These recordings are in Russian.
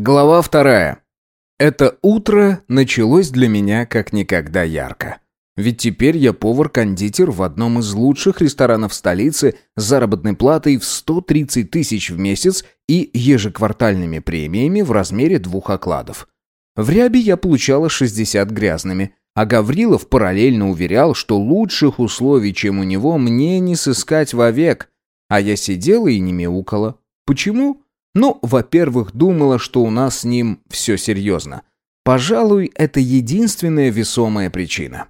Глава вторая. Это утро началось для меня как никогда ярко. Ведь теперь я повар-кондитер в одном из лучших ресторанов столицы с заработной платой в 130 тысяч в месяц и ежеквартальными премиями в размере двух окладов. В Рябе я получала 60 грязными, а Гаврилов параллельно уверял, что лучших условий, чем у него, мне не сыскать вовек. А я сидела и не мяукала. Почему? Ну, во-первых, думала, что у нас с ним все серьезно. Пожалуй, это единственная весомая причина.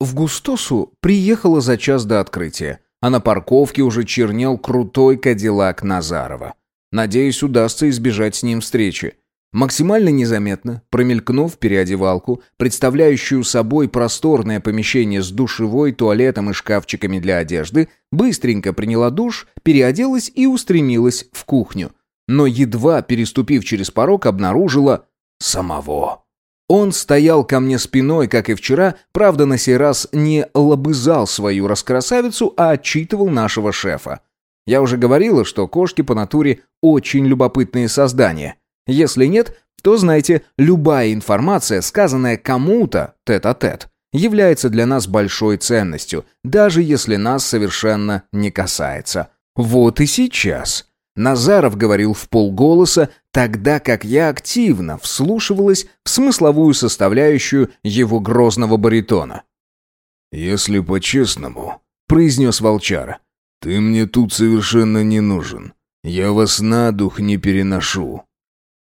В Густосу приехала за час до открытия, а на парковке уже чернел крутой кадиллак Назарова. Надеюсь, удастся избежать с ним встречи. Максимально незаметно, промелькнув переодевалку, представляющую собой просторное помещение с душевой, туалетом и шкафчиками для одежды, быстренько приняла душ, переоделась и устремилась в кухню – но едва переступив через порог, обнаружила самого. Он стоял ко мне спиной, как и вчера, правда, на сей раз не лобызал свою раскрасавицу, а отчитывал нашего шефа. Я уже говорила, что кошки по натуре очень любопытные создания. Если нет, то знайте, любая информация, сказанная кому-то тет-а-тет, является для нас большой ценностью, даже если нас совершенно не касается. Вот и сейчас. Назаров говорил в полголоса, тогда как я активно вслушивалась в смысловую составляющую его грозного баритона. «Если по-честному», — произнес волчара, — «ты мне тут совершенно не нужен. Я вас на дух не переношу».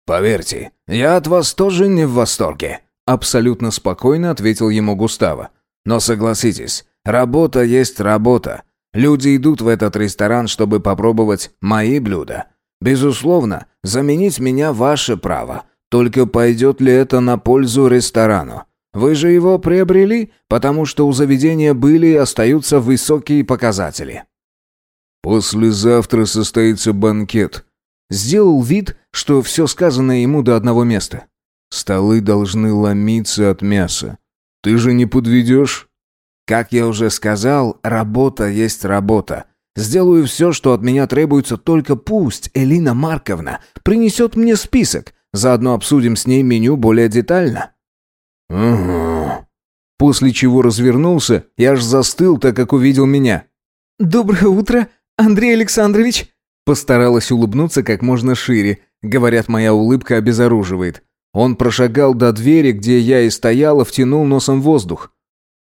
«Поверьте, я от вас тоже не в восторге», — абсолютно спокойно ответил ему Густаво. «Но согласитесь, работа есть работа. Люди идут в этот ресторан, чтобы попробовать мои блюда. Безусловно, заменить меня ваше право. Только пойдет ли это на пользу ресторану? Вы же его приобрели, потому что у заведения были и остаются высокие показатели. Послезавтра состоится банкет. Сделал вид, что все сказанное ему до одного места. Столы должны ломиться от мяса. Ты же не подведешь? Как я уже сказал, работа есть работа. Сделаю все, что от меня требуется, только пусть Элина Марковна принесет мне список. Заодно обсудим с ней меню более детально». «Угу». После чего развернулся и аж застыл, так как увидел меня. «Доброе утро, Андрей Александрович!» Постаралась улыбнуться как можно шире. Говорят, моя улыбка обезоруживает. Он прошагал до двери, где я и стояла, втянул носом воздух.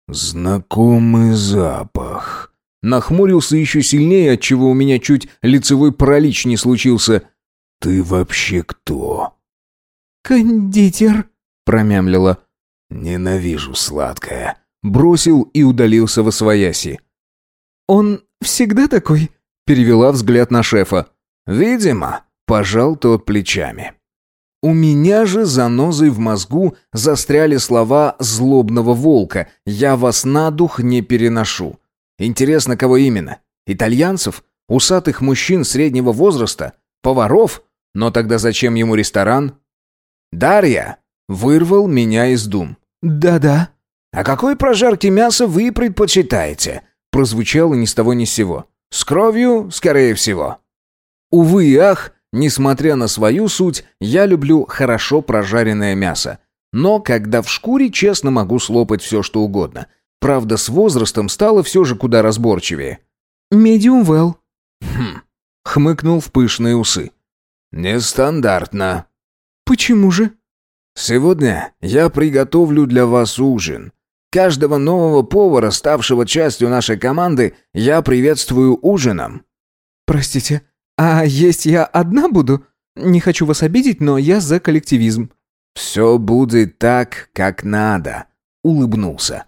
«Знакомый запах». Нахмурился еще сильнее, отчего у меня чуть лицевой паралич не случился. «Ты вообще кто?» «Кондитер», — промямлила. «Ненавижу сладкое». Бросил и удалился во свояси. «Он всегда такой?» — перевела взгляд на шефа. «Видимо», — пожал тот плечами. У меня же занозой в мозгу застряли слова злобного волка «Я вас на дух не переношу». Интересно, кого именно? Итальянцев? Усатых мужчин среднего возраста? Поваров? Но тогда зачем ему ресторан? «Дарья!» — вырвал меня из дум. «Да-да». «А какой прожарки мяса вы предпочитаете?» Прозвучало ни с того ни с сего. «С кровью, скорее всего». Увы и ах, Несмотря на свою суть, я люблю хорошо прожаренное мясо. Но когда в шкуре, честно могу слопать все, что угодно. Правда, с возрастом стало все же куда разборчивее. «Медиум well». «Хм», — хмыкнул в пышные усы. «Нестандартно». «Почему же?» «Сегодня я приготовлю для вас ужин. Каждого нового повара, ставшего частью нашей команды, я приветствую ужином». «Простите, «А есть я одна буду? Не хочу вас обидеть, но я за коллективизм». «Все будет так, как надо», — улыбнулся.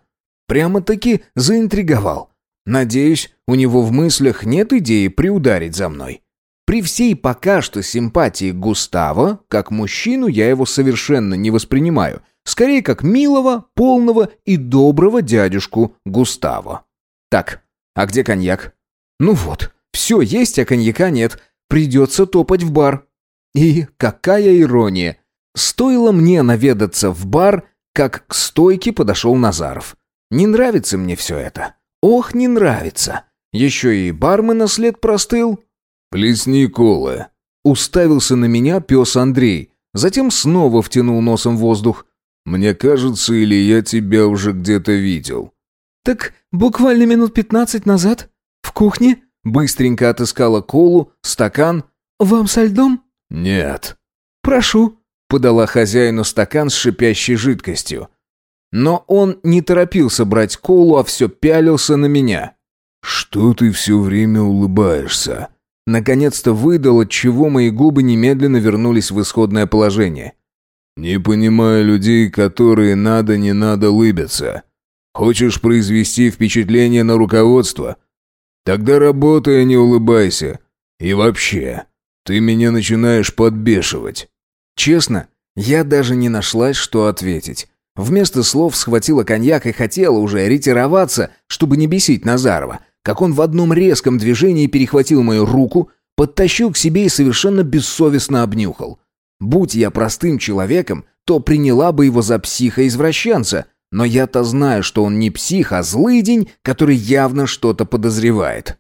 Прямо-таки заинтриговал. Надеюсь, у него в мыслях нет идеи приударить за мной. При всей пока что симпатии Густава, как мужчину я его совершенно не воспринимаю. Скорее, как милого, полного и доброго дядюшку Густава. Так, а где коньяк? Ну вот, все есть, а коньяка нет. Придется топать в бар. И какая ирония. Стоило мне наведаться в бар, как к стойке подошел Назаров. Не нравится мне все это. Ох, не нравится. Еще и бармена след простыл. «Плесни колы». Уставился на меня пес Андрей. затем снова втянул носом воздух. «Мне кажется, или я тебя уже где-то видел?» «Так буквально минут пятнадцать назад? В кухне?» Быстренько отыскала колу, стакан. «Вам со льдом?» «Нет». «Прошу», — подала хозяину стакан с шипящей жидкостью. Но он не торопился брать колу, а все пялился на меня. «Что ты все время улыбаешься?» Наконец-то выдал, от чего мои губы немедленно вернулись в исходное положение. «Не понимаю людей, которые надо не надо лыбятся. Хочешь произвести впечатление на руководство? Тогда работай, а не улыбайся. И вообще, ты меня начинаешь подбешивать». Честно, я даже не нашлась, что ответить. Вместо слов схватила коньяк и хотела уже ретироваться, чтобы не бесить Назарова, как он в одном резком движении перехватил мою руку, подтащил к себе и совершенно бессовестно обнюхал. Будь я простым человеком, то приняла бы его за психа-извращенца, но я-то знаю, что он не псих, а злый день, который явно что-то подозревает.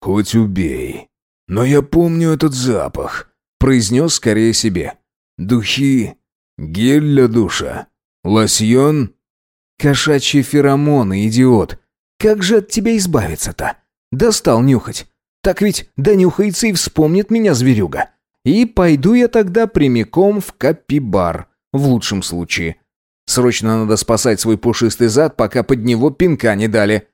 «Хоть убей. Но я помню этот запах», — произнес скорее себе. «Духи. Гель для душа. Лосьон?» «Кошачьи феромоны, идиот. Как же от тебя избавиться-то? Достал нюхать. Так ведь донюхается и вспомнит меня зверюга. И пойду я тогда прямиком в капибар, в лучшем случае. Срочно надо спасать свой пушистый зад, пока под него пинка не дали».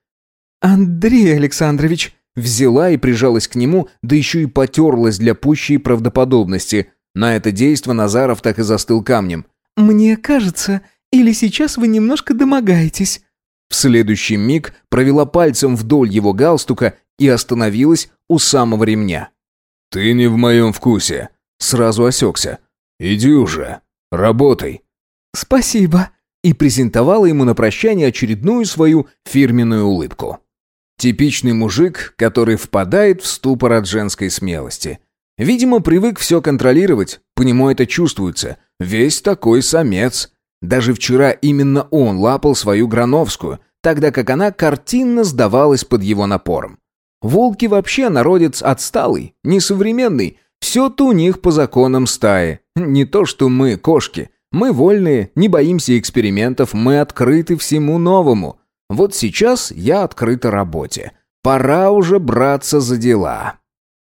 «Андрей Александрович!» Взяла и прижалась к нему, да еще и потерлась для пущей правдоподобности. На это действо Назаров так и застыл камнем. «Мне кажется, или сейчас вы немножко домогаетесь?» В следующий миг провела пальцем вдоль его галстука и остановилась у самого ремня. «Ты не в моем вкусе», — сразу осекся. «Иди уже, работай». «Спасибо», и презентовала ему на прощание очередную свою фирменную улыбку. Типичный мужик, который впадает в ступор от женской смелости. Видимо, привык все контролировать, по нему это чувствуется. Весь такой самец. Даже вчера именно он лапал свою Грановскую, тогда как она картинно сдавалась под его напором. Волки вообще народец отсталый, несовременный. Все-то у них по законам стаи. Не то что мы, кошки. Мы вольные, не боимся экспериментов, мы открыты всему новому. Вот сейчас я открыта работе. Пора уже браться за дела.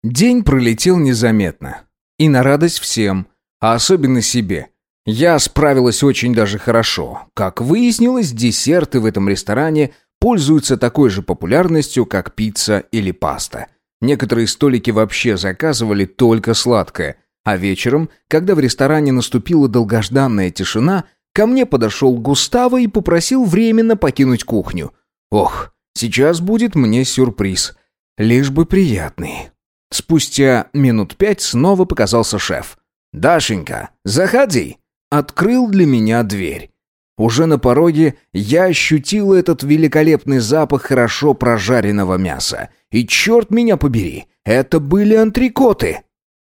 День пролетел незаметно. И на радость всем, а особенно себе. Я справилась очень даже хорошо. Как выяснилось, десерты в этом ресторане пользуются такой же популярностью, как пицца или паста. Некоторые столики вообще заказывали только сладкое. А вечером, когда в ресторане наступила долгожданная тишина, Ко мне подошел Густаво и попросил временно покинуть кухню. Ох, сейчас будет мне сюрприз. Лишь бы приятный. Спустя минут пять снова показался шеф. «Дашенька, заходи!» Открыл для меня дверь. Уже на пороге я ощутил этот великолепный запах хорошо прожаренного мяса. И черт меня побери, это были антрикоты.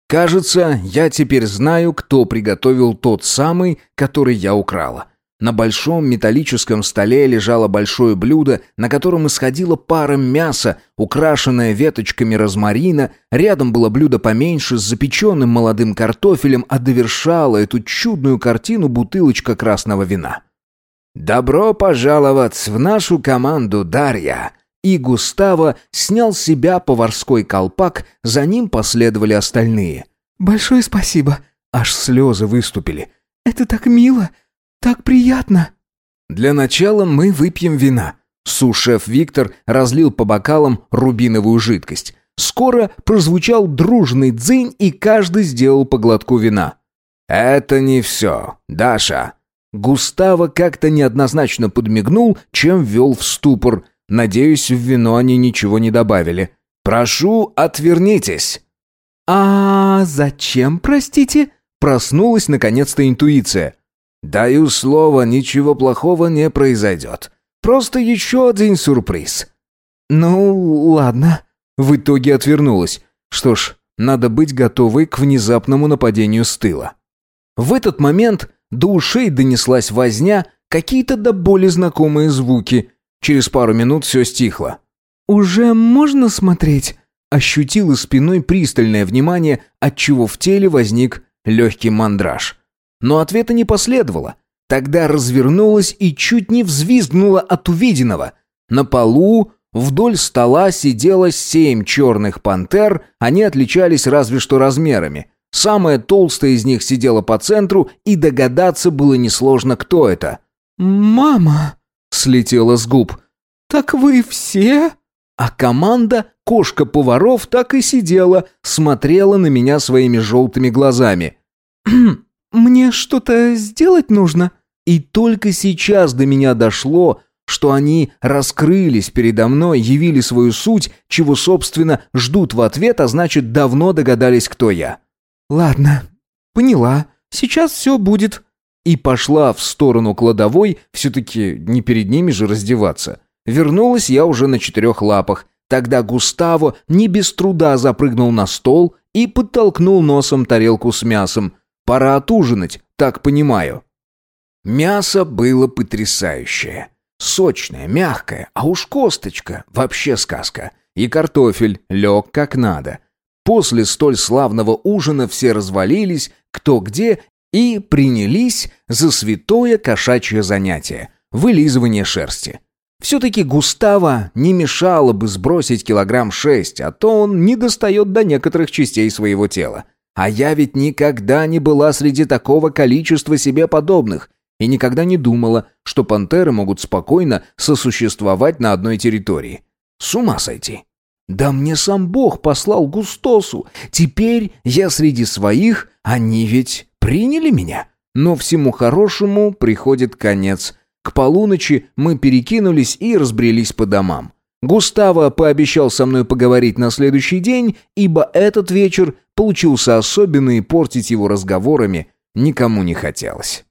Кажется, я теперь знаю, кто приготовил тот самый, который я украла. На большом металлическом столе лежало большое блюдо, на котором исходила пара мяса, украшенное веточками розмарина, рядом было блюдо поменьше с запеченным молодым картофелем, а довершала эту чудную картину бутылочка красного вина. «Добро пожаловать в нашу команду, Дарья!» И Густаво снял с себя поварской колпак, за ним последовали остальные. «Большое спасибо!» Аж слезы выступили. «Это так мило! Так приятно!» «Для начала мы выпьем вина». Сушеф Виктор разлил по бокалам рубиновую жидкость. Скоро прозвучал дружный дзынь, и каждый сделал по глотку вина. «Это не все, Даша». Густаво как-то неоднозначно подмигнул, чем ввел в ступор – Надеюсь, в вино они ничего не добавили. Прошу, отвернитесь. А зачем, простите? Проснулась наконец-то интуиция. Даю слово, ничего плохого не произойдет. Просто еще один сюрприз. Ну, ладно. В итоге отвернулась. Что ж, надо быть готовой к внезапному нападению с тыла. В этот момент до ушей донеслась возня, какие-то до боли знакомые звуки. Через пару минут все стихло. «Уже можно смотреть?» Ощутила спиной пристальное внимание, отчего в теле возник легкий мандраж. Но ответа не последовало. Тогда развернулась и чуть не взвизгнула от увиденного. На полу вдоль стола сидело семь черных пантер, они отличались разве что размерами. Самая толстая из них сидела по центру, и догадаться было несложно, кто это. «Мама!» — слетела с губ. «Так вы все?» А команда, кошка поваров, так и сидела, смотрела на меня своими желтыми глазами. «Мне что-то сделать нужно?» И только сейчас до меня дошло, что они раскрылись передо мной, явили свою суть, чего, собственно, ждут в ответ, а значит, давно догадались, кто я. «Ладно, поняла. Сейчас все будет». И пошла в сторону кладовой, все-таки не перед ними же раздеваться. Вернулась я уже на четырех лапах. Тогда Густаво не без труда запрыгнул на стол и подтолкнул носом тарелку с мясом. Пора отужинать, так понимаю. Мясо было потрясающее. Сочное, мягкое, а уж косточка, вообще сказка. И картофель лег как надо. После столь славного ужина все развалились, кто где, и принялись за святое кошачье занятие – вылизывание шерсти. Все-таки Густава не мешало бы сбросить килограмм шесть, а то он не достает до некоторых частей своего тела. А я ведь никогда не была среди такого количества себе подобных и никогда не думала, что пантеры могут спокойно сосуществовать на одной территории. С ума сойти. Да мне сам Бог послал Густосу. Теперь я среди своих, они ведь приняли меня. Но всему хорошему приходит конец. К полуночи мы перекинулись и разбрелись по домам. Густаво пообещал со мной поговорить на следующий день, ибо этот вечер получился особенный и портить его разговорами никому не хотелось.